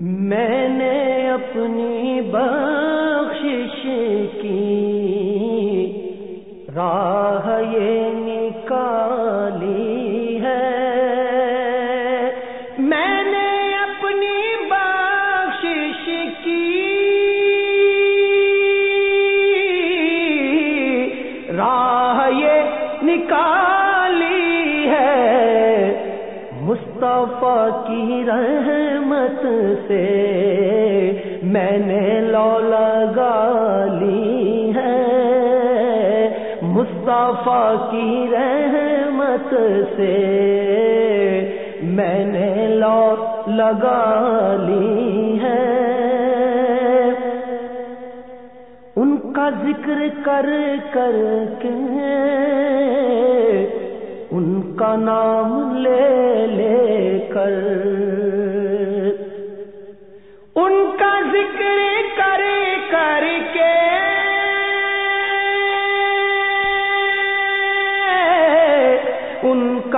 میں نے اپنی بخشش کی راہ یہ مصطفیٰ کی رحمت سے میں نے لو لگا لی ہے۔ مصطفیٰ کی رحمت سے میں نے لو لگا لی ہے۔ ان کا ذکر کر کر کے ان کا نام لے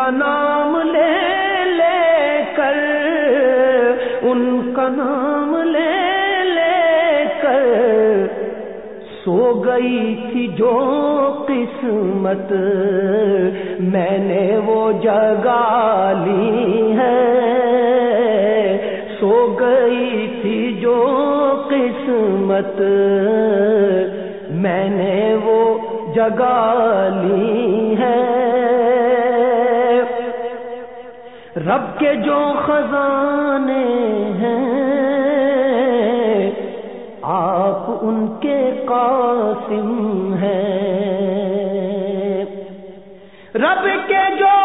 کا نام لے لے کر، ان کا نام لے لے کر۔ سو گئی تھی جو قسمت، میں نے وہ جگا لی ہے۔ سو گئی تھی جو قسمت، میں نے وہ جگا لی ہے۔ رب کے جو خزانے ہیں، آپ ان کے قاسم ہیں۔ رب کے جو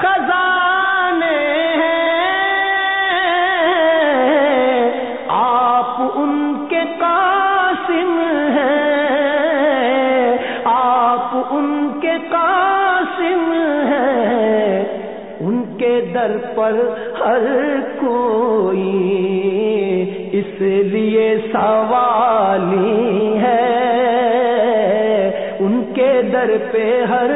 خزانے ہیں، آپ ان کے قاسم ہیں۔ آپ ان کے قاسم در پر ہر کوئی اس لیے سوالی ہے۔ ان کے در پہ ہر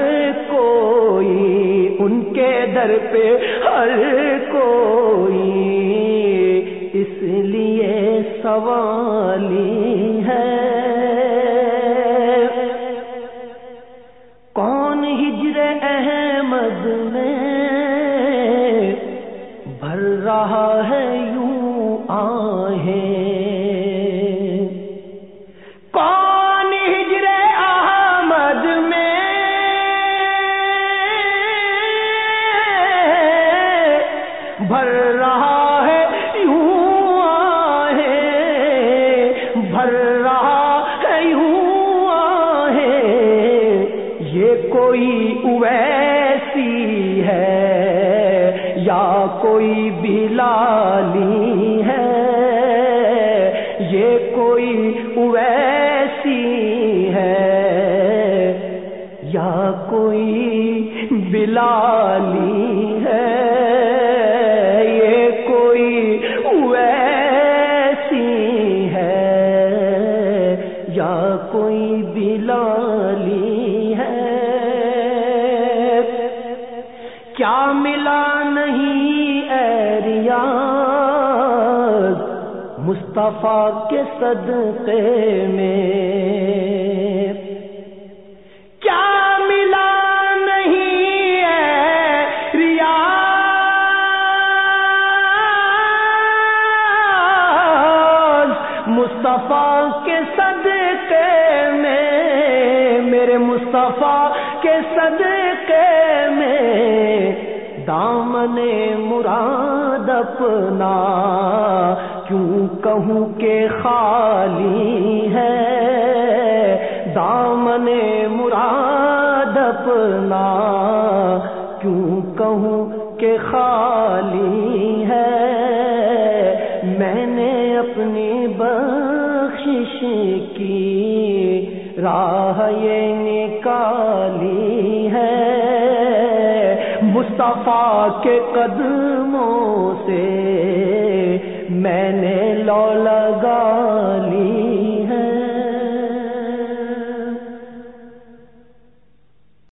کوئی، ان کے در پہ ہر کوئی اس لیے سوالی رہا ہے یوں آہے کون ہجر احمد میں؟ بھر رہا ہے یوں آہے بھر رہا یا کوئی بلالی ہے، یہ کوئی اویسی ہے۔ یا کوئی بلالی ہے، یہ کوئی ویسی ہے۔ یا کوئی بلالی ہے۔ کیا ملا مصطفیٰ کے صدقے میں کیا ملا نہیں ہے ریاض مصطفیٰ کے صدقے میں، میرے مصطفیٰ کے صدقے میں دامن مراد اپنا۔ کیوں کہوں کہ خالی ہے؟ دامن مراد اپنا۔ کیوں کہوں کہ خالی ہے؟ میں نے اپنی بخشش کی۔ راہ یہ نکالی مصطفیٰ کے قدموں سے میں نے